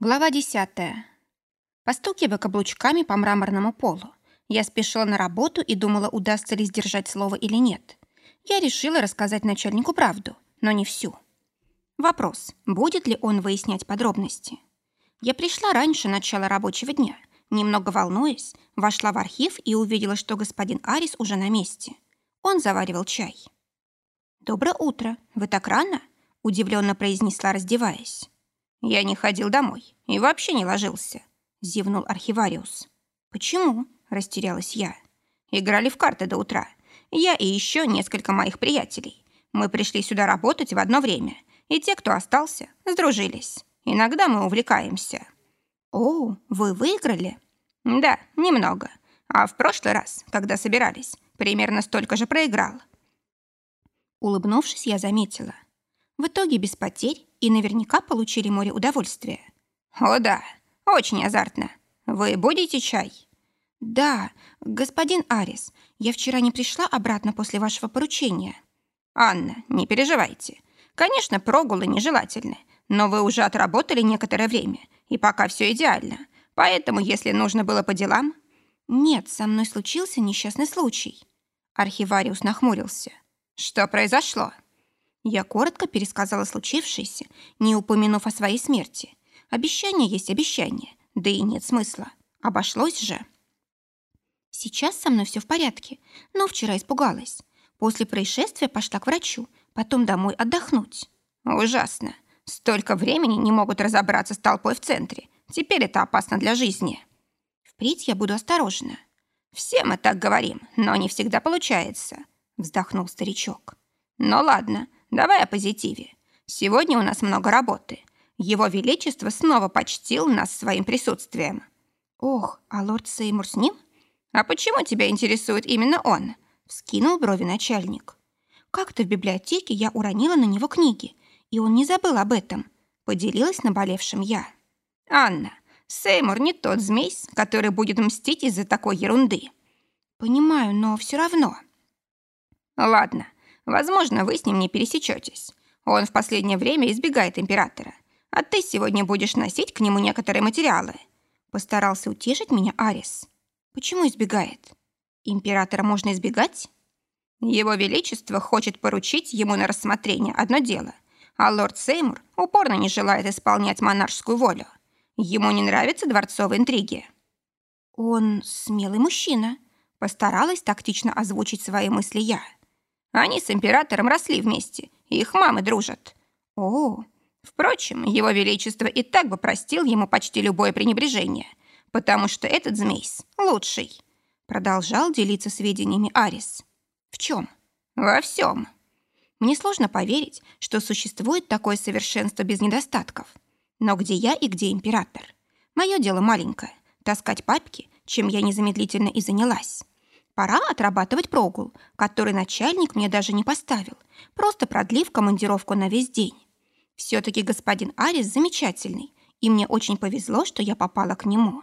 Глава десятая. Постукивая каблучками по мраморному полу, я спешила на работу и думала, удастся ли сдержать слово или нет. Я решила рассказать начальнику правду, но не всю. Вопрос, будет ли он выяснять подробности. Я пришла раньше начала рабочего дня, немного волнуясь, вошла в архив и увидела, что господин Арис уже на месте. Он заваривал чай. «Доброе утро. Вы так рано?» – удивленно произнесла, раздеваясь. «Я не ходил домой и вообще не ложился», — зевнул архивариус. «Почему?» — растерялась я. «Играли в карты до утра. Я и еще несколько моих приятелей. Мы пришли сюда работать в одно время, и те, кто остался, сдружились. Иногда мы увлекаемся». «О, вы выиграли?» «Да, немного. А в прошлый раз, когда собирались, примерно столько же проиграл». Улыбнувшись, я заметила. В итоге без потерь и наверняка получили море удовольствия. «О да, очень азартно. Вы будете чай?» «Да, господин Арис, я вчера не пришла обратно после вашего поручения». «Анна, не переживайте. Конечно, прогулы нежелательны, но вы уже отработали некоторое время, и пока все идеально. Поэтому, если нужно было по делам...» «Нет, со мной случился несчастный случай». Архивариус нахмурился. «Что произошло?» Я коротко пересказала случившееся, не упомянув о своей смерти. Обещание есть обещание, да и нет смысла. Обошлось же. Сейчас со мной все в порядке, но вчера испугалась. После происшествия пошла к врачу, потом домой отдохнуть. Ужасно. Столько времени не могут разобраться с толпой в центре. Теперь это опасно для жизни. Впредь я буду осторожна. Все мы так говорим, но не всегда получается, вздохнул старичок. Ну ладно, Давай о позитиве. Сегодня у нас много работы. Его Величество снова почтил нас своим присутствием. Ох, а лорд Сеймур с ним? А почему тебя интересует именно он? Вскинул брови начальник. Как-то в библиотеке я уронила на него книги, и он не забыл об этом. Поделилась наболевшим я. Анна, Сеймур не тот змей, который будет мстить из-за такой ерунды. Понимаю, но все равно. Ладно, Возможно, вы с ним не пересечетесь. Он в последнее время избегает императора. А ты сегодня будешь носить к нему некоторые материалы. Постарался утешить меня Арис. Почему избегает? Императора можно избегать? Его Величество хочет поручить ему на рассмотрение одно дело, а лорд Сеймур упорно не желает исполнять монаршскую волю. Ему не нравятся дворцовые интриги. Он смелый мужчина. Постаралась тактично озвучить свои мысли я. Они с императором росли вместе, их мамы дружат. О, впрочем, его величество и так бы простил ему почти любое пренебрежение, потому что этот змейс лучший. Продолжал делиться сведениями Арис. В чем? Во всем. Мне сложно поверить, что существует такое совершенство без недостатков. Но где я и где император? Мое дело маленькое — таскать папки, чем я незамедлительно и занялась. Пора отрабатывать прогул, который начальник мне даже не поставил, просто продлив командировку на весь день. Все-таки господин Арис замечательный, и мне очень повезло, что я попала к нему.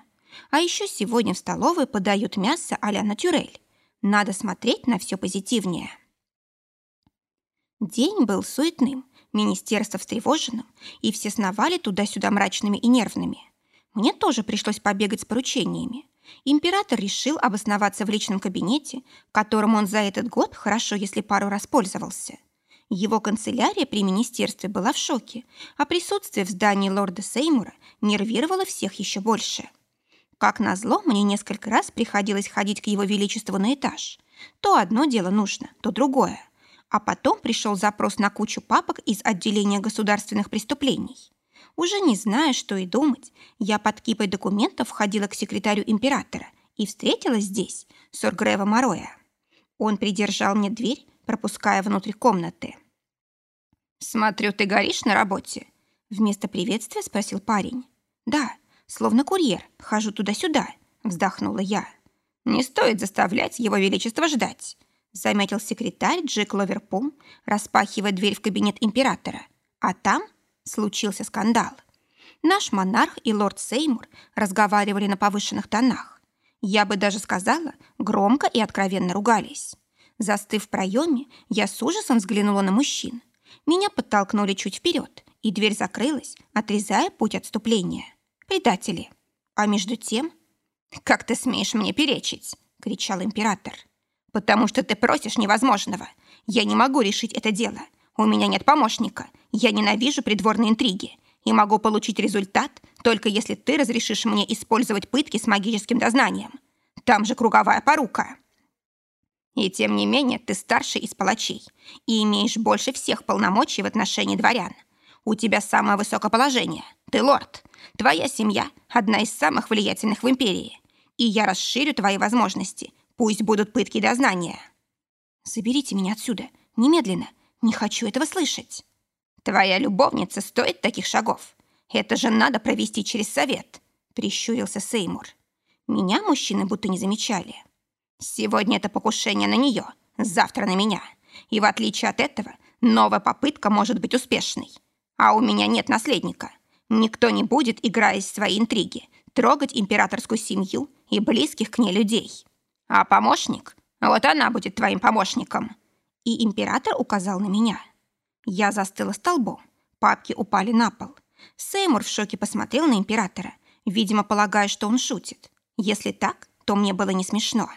А еще сегодня в столовой подают мясо а-ля натюрель. Надо смотреть на все позитивнее. День был суетным, министерство встревоженным, и все сновали туда-сюда мрачными и нервными. Мне тоже пришлось побегать с поручениями император решил обосноваться в личном кабинете, которым он за этот год хорошо, если пару раз пользовался. Его канцелярия при министерстве была в шоке, а присутствие в здании лорда Сеймура нервировало всех еще больше. Как назло, мне несколько раз приходилось ходить к его величеству на этаж. То одно дело нужно, то другое. А потом пришел запрос на кучу папок из отделения государственных преступлений. Уже не зная, что и думать, я под кипой документов входила к секретарю императора и встретилась здесь с Оргрева Мороя. Он придержал мне дверь, пропуская внутрь комнаты. «Смотрю, ты горишь на работе?» Вместо приветствия спросил парень. «Да, словно курьер, хожу туда-сюда», вздохнула я. «Не стоит заставлять его величество ждать», заметил секретарь Джек Ловерпум, распахивая дверь в кабинет императора. А там случился скандал. Наш монарх и лорд Сеймур разговаривали на повышенных тонах. Я бы даже сказала, громко и откровенно ругались. Застыв в проеме, я с ужасом взглянула на мужчин. Меня подтолкнули чуть вперед, и дверь закрылась, отрезая путь отступления. предатели. А между тем... «Как ты смеешь мне перечить?» — кричал император. «Потому что ты просишь невозможного. Я не могу решить это дело. У меня нет помощника. Я ненавижу придворные интриги. И могу получить результат, только если ты разрешишь мне использовать пытки с магическим дознанием. Там же круговая порука». И тем не менее ты старший из палачей и имеешь больше всех полномочий в отношении дворян. У тебя самое высокое положение. Ты лорд. Твоя семья – одна из самых влиятельных в империи. И я расширю твои возможности. Пусть будут пытки дознания. Заберите меня отсюда. Немедленно. Не хочу этого слышать. Твоя любовница стоит таких шагов. Это же надо провести через совет. Прищурился Сеймур. Меня мужчины будто не замечали. Сегодня это покушение на нее, завтра на меня. И в отличие от этого, новая попытка может быть успешной. А у меня нет наследника. Никто не будет, играя в свои интриги, трогать императорскую семью и близких к ней людей. А помощник? Вот она будет твоим помощником. И император указал на меня. Я застыла столбом. Папки упали на пол. Сеймур в шоке посмотрел на императора, видимо, полагая, что он шутит. Если так, то мне было не смешно.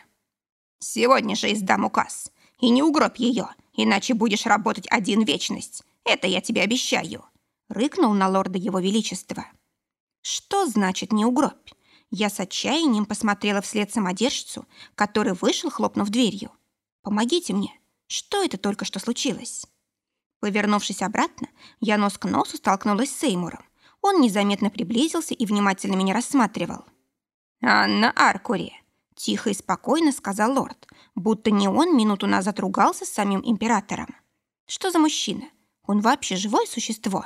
Сегодня же издам указ. И не угробь ее, иначе будешь работать один вечность. Это я тебе обещаю», — рыкнул на лорда его величества. «Что значит не угробь?» Я с отчаянием посмотрела вслед самодержцу, который вышел, хлопнув дверью. «Помогите мне. Что это только что случилось?» Повернувшись обратно, я нос к носу столкнулась с Сеймуром. Он незаметно приблизился и внимательно меня рассматривал. «Анна Аркури, Тихо и спокойно сказал лорд, будто не он минуту назад ругался с самим императором. Что за мужчина? Он вообще живое существо?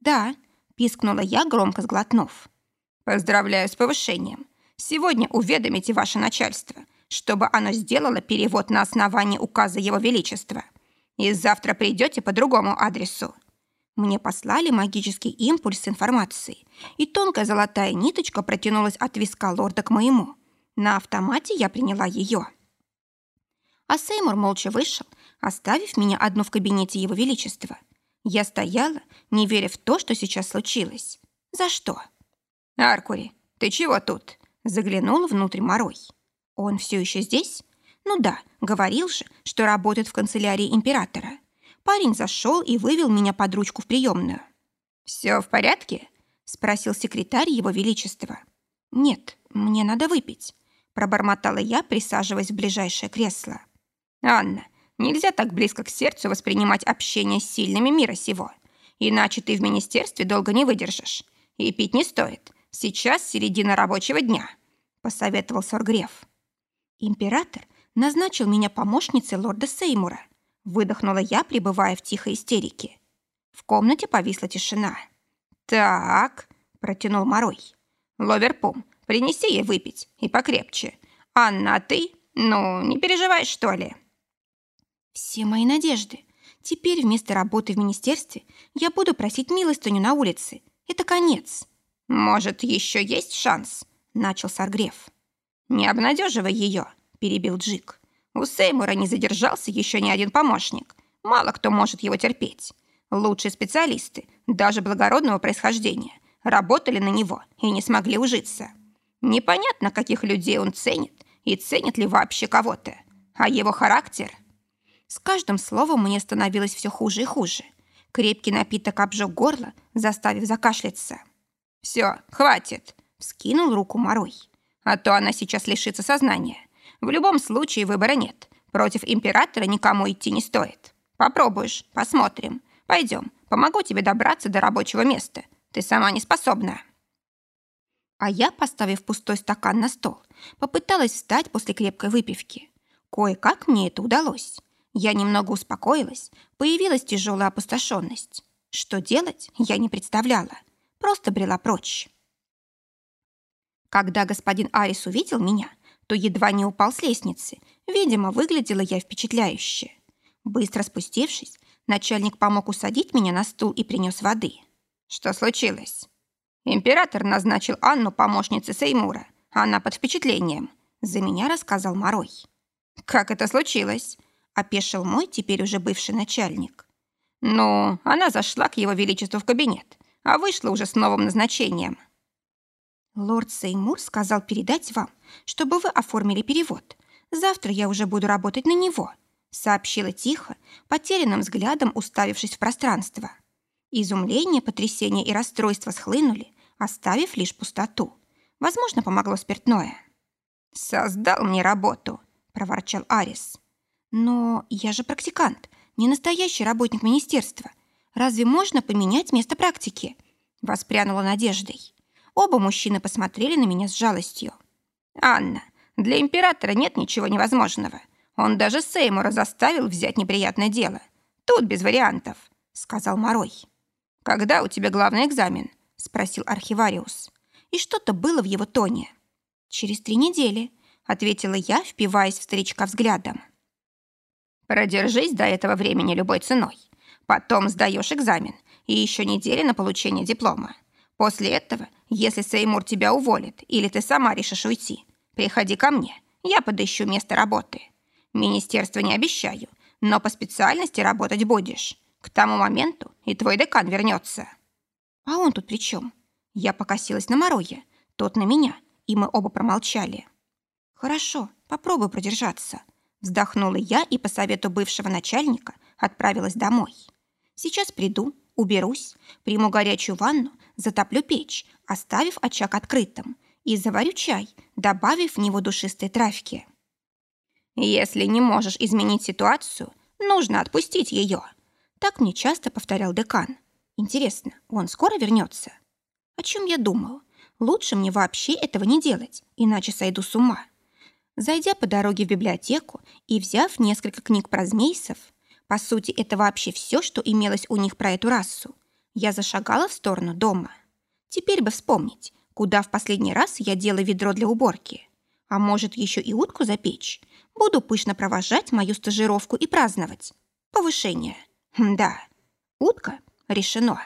Да, пискнула я, громко сглотнув. Поздравляю с повышением. Сегодня уведомите ваше начальство, чтобы оно сделало перевод на основании указа Его Величества. И завтра придете по другому адресу. Мне послали магический импульс с информацией, и тонкая золотая ниточка протянулась от виска лорда к моему. На автомате я приняла ее. А Сеймур молча вышел, оставив меня одну в кабинете Его Величества. Я стояла, не веря в то, что сейчас случилось. За что? «Аркури, ты чего тут?» Заглянул внутрь Морой. «Он все еще здесь?» «Ну да, говорил же, что работает в канцелярии императора». Парень зашел и вывел меня под ручку в приемную. «Все в порядке?» — спросил секретарь Его Величества. «Нет, мне надо выпить пробормотала я, присаживаясь в ближайшее кресло. «Анна, нельзя так близко к сердцу воспринимать общение с сильными мира сего. Иначе ты в министерстве долго не выдержишь. И пить не стоит. Сейчас середина рабочего дня», — посоветовал Соргреф. «Император назначил меня помощницей лорда Сеймура», — выдохнула я, пребывая в тихой истерике. В комнате повисла тишина. «Так», — протянул Морой. «Ловерпум, Принеси ей выпить, и покрепче. Анна, а ты? Ну, не переживай, что ли?» «Все мои надежды. Теперь вместо работы в министерстве я буду просить милостыню на улице. Это конец». «Может, еще есть шанс?» – начал Саргреф. «Не обнадеживай ее», – перебил Джик. «У Сеймура не задержался еще ни один помощник. Мало кто может его терпеть. Лучшие специалисты, даже благородного происхождения, работали на него и не смогли ужиться». Непонятно, каких людей он ценит и ценит ли вообще кого-то. А его характер... С каждым словом мне становилось все хуже и хуже. Крепкий напиток обжег горло, заставив закашляться. «Все, хватит!» — вскинул руку Морой. «А то она сейчас лишится сознания. В любом случае выбора нет. Против императора никому идти не стоит. Попробуешь, посмотрим. Пойдем, помогу тебе добраться до рабочего места. Ты сама не способна». А я, поставив пустой стакан на стол, попыталась встать после крепкой выпивки. Кое-как мне это удалось. Я немного успокоилась, появилась тяжелая опустошенность. Что делать, я не представляла. Просто брела прочь. Когда господин Арис увидел меня, то едва не упал с лестницы. Видимо, выглядела я впечатляюще. Быстро спустившись, начальник помог усадить меня на стул и принес воды. «Что случилось?» Император назначил Анну помощницей Сеймура. Она под впечатлением. За меня рассказал Морой. «Как это случилось?» – опешил мой теперь уже бывший начальник. «Ну, она зашла к его величеству в кабинет, а вышла уже с новым назначением». Лорд Сеймур сказал передать вам, чтобы вы оформили перевод. Завтра я уже буду работать на него, сообщила тихо, потерянным взглядом уставившись в пространство. Изумление, потрясение и расстройство схлынули, оставив лишь пустоту. Возможно, помогло спиртное. «Создал мне работу», — проворчал Арис. «Но я же практикант, не настоящий работник министерства. Разве можно поменять место практики?» Воспрянула надеждой. Оба мужчины посмотрели на меня с жалостью. «Анна, для императора нет ничего невозможного. Он даже Сеймура заставил взять неприятное дело. Тут без вариантов», — сказал Морой. «Когда у тебя главный экзамен?» — спросил архивариус. И что-то было в его тоне. «Через три недели», — ответила я, впиваясь в старичка взглядом. «Продержись до этого времени любой ценой. Потом сдаешь экзамен и еще неделя на получение диплома. После этого, если Сеймур тебя уволит или ты сама решишь уйти, приходи ко мне, я подыщу место работы. Министерство не обещаю, но по специальности работать будешь. К тому моменту и твой декан вернется. А он тут при чем? Я покосилась на Мороя, тот на меня, и мы оба промолчали. Хорошо, попробую продержаться. Вздохнула я и по совету бывшего начальника отправилась домой. Сейчас приду, уберусь, приму горячую ванну, затоплю печь, оставив очаг открытым, и заварю чай, добавив в него душистой травки. «Если не можешь изменить ситуацию, нужно отпустить ее», так мне часто повторял декан. Интересно, он скоро вернется? О чем я думал? Лучше мне вообще этого не делать, иначе сойду с ума. Зайдя по дороге в библиотеку и взяв несколько книг про змейсов, по сути, это вообще все, что имелось у них про эту расу. Я зашагала в сторону дома. Теперь бы вспомнить, куда в последний раз я делала ведро для уборки. А может, еще и утку запечь. Буду пышно провожать мою стажировку и праздновать. Повышение. Да, утка решено.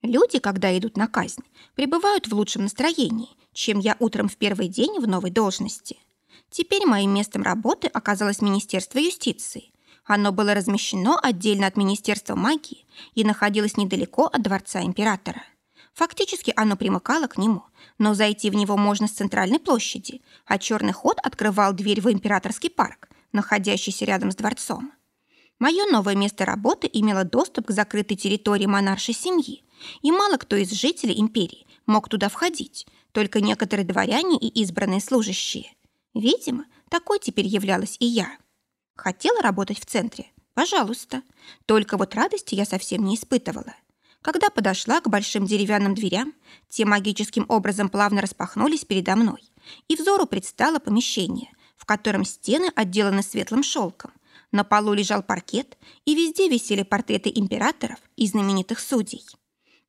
Люди, когда идут на казнь, пребывают в лучшем настроении, чем я утром в первый день в новой должности – Теперь моим местом работы оказалось Министерство юстиции. Оно было размещено отдельно от Министерства магии и находилось недалеко от Дворца Императора. Фактически оно примыкало к нему, но зайти в него можно с центральной площади, а черный ход открывал дверь в Императорский парк, находящийся рядом с дворцом. Мое новое место работы имело доступ к закрытой территории монаршей семьи, и мало кто из жителей империи мог туда входить, только некоторые дворяне и избранные служащие. Видимо, такой теперь являлась и я. Хотела работать в центре? Пожалуйста. Только вот радости я совсем не испытывала. Когда подошла к большим деревянным дверям, те магическим образом плавно распахнулись передо мной, и взору предстало помещение, в котором стены отделаны светлым шелком, на полу лежал паркет, и везде висели портреты императоров и знаменитых судей.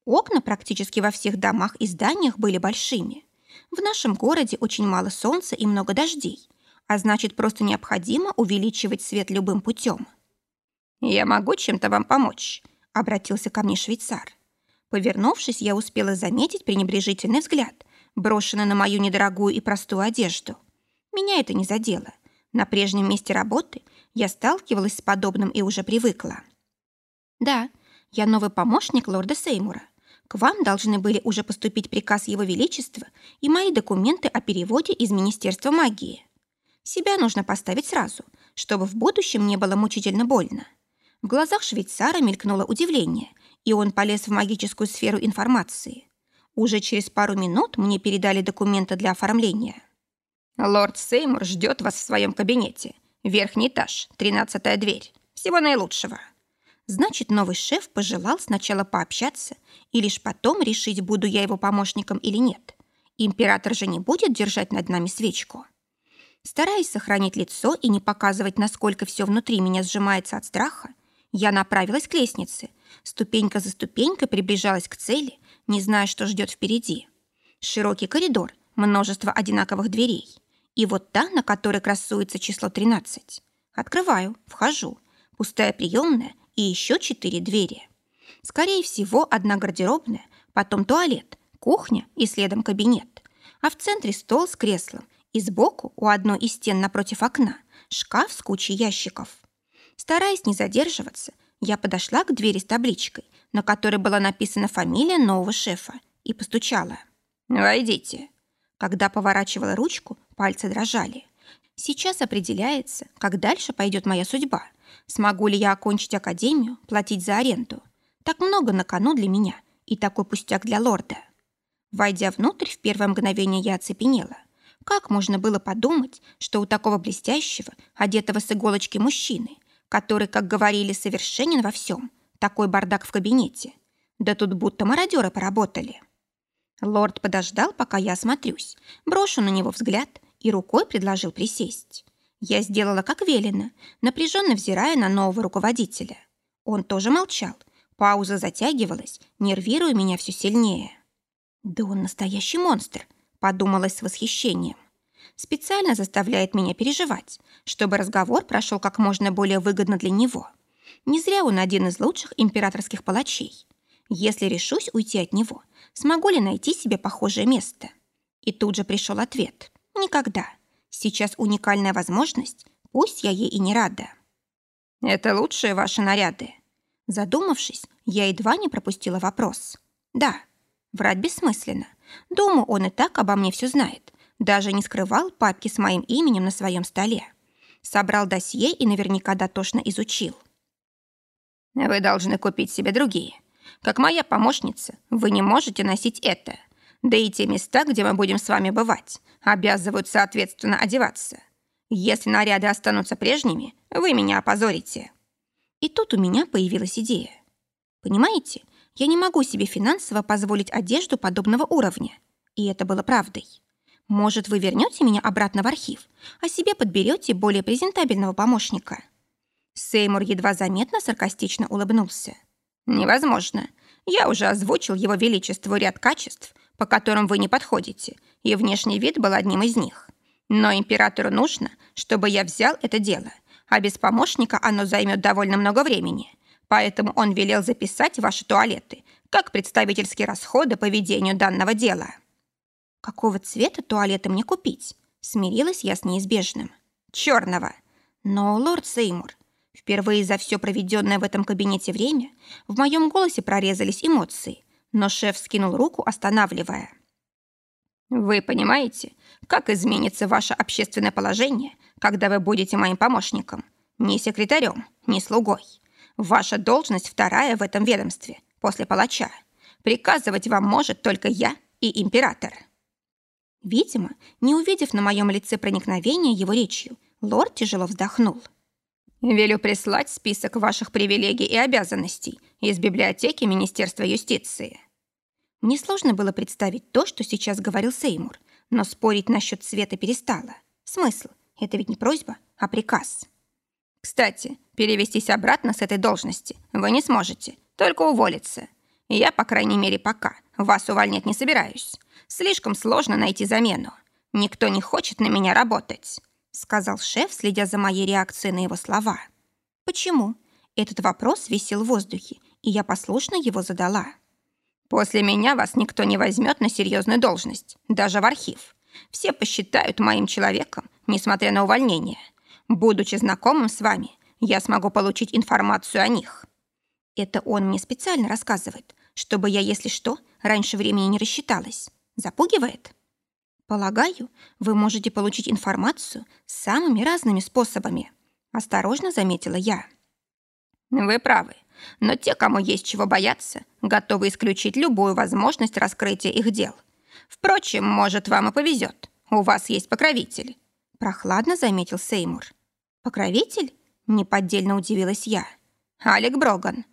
Окна практически во всех домах и зданиях были большими. В нашем городе очень мало солнца и много дождей, а значит, просто необходимо увеличивать свет любым путем. «Я могу чем-то вам помочь?» — обратился ко мне швейцар. Повернувшись, я успела заметить пренебрежительный взгляд, брошенный на мою недорогую и простую одежду. Меня это не задело. На прежнем месте работы я сталкивалась с подобным и уже привыкла. «Да, я новый помощник лорда Сеймура. К вам должны были уже поступить приказ Его Величества и мои документы о переводе из Министерства магии. Себя нужно поставить сразу, чтобы в будущем не было мучительно больно. В глазах швейцара мелькнуло удивление, и он полез в магическую сферу информации. Уже через пару минут мне передали документы для оформления. «Лорд Сеймур ждет вас в своем кабинете. Верхний этаж, тринадцатая дверь. Всего наилучшего». Значит, новый шеф пожелал сначала пообщаться и лишь потом решить, буду я его помощником или нет. Император же не будет держать над нами свечку. Стараясь сохранить лицо и не показывать, насколько все внутри меня сжимается от страха, я направилась к лестнице, ступенька за ступенькой приближалась к цели, не зная, что ждет впереди. Широкий коридор, множество одинаковых дверей. И вот та, на которой красуется число 13. Открываю, вхожу. Пустая приемная и еще четыре двери. Скорее всего, одна гардеробная, потом туалет, кухня и следом кабинет. А в центре стол с креслом и сбоку у одной из стен напротив окна шкаф с кучей ящиков. Стараясь не задерживаться, я подошла к двери с табличкой, на которой была написана фамилия нового шефа, и постучала. «Войдите». Когда поворачивала ручку, пальцы дрожали. Сейчас определяется, как дальше пойдет моя судьба. Смогу ли я окончить академию, платить за аренду. Так много на кону для меня и такой пустяк для лорда. Войдя внутрь, в первое мгновение я оцепенела. Как можно было подумать, что у такого блестящего, одетого с иголочки мужчины, который, как говорили, совершенен во всем, такой бардак в кабинете? Да тут будто мародеры поработали. Лорд подождал, пока я осмотрюсь, брошу на него взгляд и рукой предложил присесть. Я сделала, как велено, напряженно взирая на нового руководителя. Он тоже молчал. Пауза затягивалась, нервируя меня все сильнее. «Да он настоящий монстр», — подумалась с восхищением. Специально заставляет меня переживать, чтобы разговор прошел как можно более выгодно для него. Не зря он один из лучших императорских палачей. Если решусь уйти от него, смогу ли найти себе похожее место? И тут же пришел ответ. Никогда. Сейчас уникальная возможность, пусть я ей и не рада. Это лучшие ваши наряды. Задумавшись, я едва не пропустила вопрос. Да, врать бессмысленно. Думаю, он и так обо мне все знает. Даже не скрывал папки с моим именем на своем столе. Собрал досье и наверняка дотошно изучил. Вы должны купить себе другие. Как моя помощница, вы не можете носить это. Да и те места, где мы будем с вами бывать, обязывают соответственно одеваться. Если наряды останутся прежними, вы меня опозорите. И тут у меня появилась идея. Понимаете, я не могу себе финансово позволить одежду подобного уровня. И это было правдой. Может, вы вернете меня обратно в архив, а себе подберете более презентабельного помощника?» Сеймур едва заметно саркастично улыбнулся. «Невозможно. Я уже озвучил его величеству ряд качеств, по которым вы не подходите, и внешний вид был одним из них. Но императору нужно, чтобы я взял это дело, а без помощника оно займет довольно много времени. Поэтому он велел записать ваши туалеты как представительские расходы по ведению данного дела». «Какого цвета туалеты мне купить?» Смирилась я с неизбежным. «Черного». «Но, лорд Сеймур, Впервые за все проведенное в этом кабинете время в моем голосе прорезались эмоции, но шеф скинул руку, останавливая. «Вы понимаете, как изменится ваше общественное положение, когда вы будете моим помощником? Не секретарем, не слугой. Ваша должность вторая в этом ведомстве, после палача. Приказывать вам может только я и император». Видимо, не увидев на моем лице проникновения его речью, лорд тяжело вздохнул. Велю прислать список ваших привилегий и обязанностей из библиотеки Министерства юстиции. Мне сложно было представить то, что сейчас говорил Сеймур, но спорить насчет цвета перестала. Смысл? Это ведь не просьба, а приказ. Кстати, перевестись обратно с этой должности вы не сможете, только уволиться. Я, по крайней мере, пока вас увольнять не собираюсь. Слишком сложно найти замену. Никто не хочет на меня работать сказал шеф, следя за моей реакцией на его слова. Почему? Этот вопрос висел в воздухе, и я послушно его задала. После меня вас никто не возьмет на серьезную должность, даже в архив. Все посчитают моим человеком, несмотря на увольнение. Будучи знакомым с вами, я смогу получить информацию о них. Это он мне специально рассказывает, чтобы я, если что, раньше времени не рассчиталась. Запугивает? Полагаю, вы можете получить информацию самыми разными способами, осторожно заметила я. Вы правы, но те, кому есть чего бояться, готовы исключить любую возможность раскрытия их дел. Впрочем, может, вам и повезет. У вас есть покровитель. Прохладно заметил Сеймур. Покровитель? Неподдельно удивилась я. Алек Броган.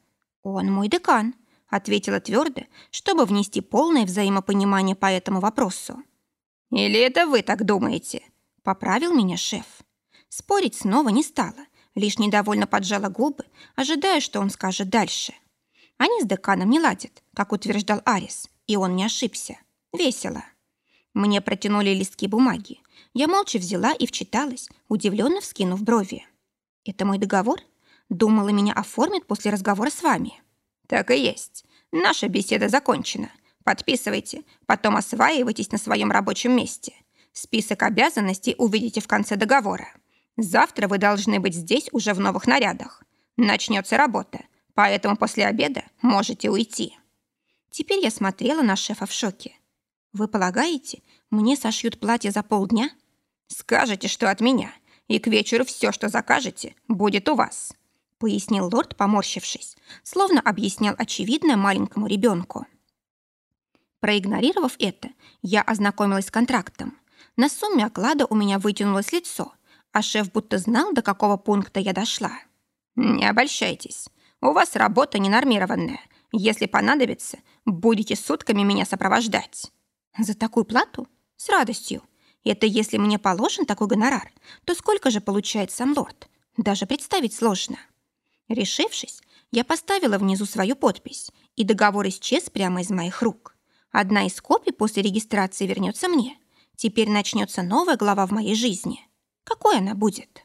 Он мой декан, ответила твердо, чтобы внести полное взаимопонимание по этому вопросу. «Или это вы так думаете?» — поправил меня шеф. Спорить снова не стала, лишь недовольно поджала губы, ожидая, что он скажет дальше. Они с деканом не ладят, как утверждал Арис, и он не ошибся. Весело. Мне протянули листки бумаги. Я молча взяла и вчиталась, удивленно вскинув брови. «Это мой договор? Думала, меня оформят после разговора с вами». «Так и есть. Наша беседа закончена. Подписывайте, потом осваивайтесь на своем рабочем месте. Список обязанностей увидите в конце договора. Завтра вы должны быть здесь уже в новых нарядах. Начнется работа, поэтому после обеда можете уйти». Теперь я смотрела на шефа в шоке. «Вы полагаете, мне сошьют платье за полдня?» «Скажете, что от меня, и к вечеру все, что закажете, будет у вас», пояснил лорд, поморщившись, словно объяснял очевидное маленькому ребенку. Проигнорировав это, я ознакомилась с контрактом. На сумме оклада у меня вытянулось лицо, а шеф будто знал, до какого пункта я дошла. «Не обольщайтесь. У вас работа ненормированная. Если понадобится, будете сутками меня сопровождать». «За такую плату? С радостью. Это если мне положен такой гонорар, то сколько же получает сам лорд? Даже представить сложно». Решившись, я поставила внизу свою подпись, и договор исчез прямо из моих рук. Одна из копий после регистрации вернется мне. Теперь начнется новая глава в моей жизни. Какой она будет?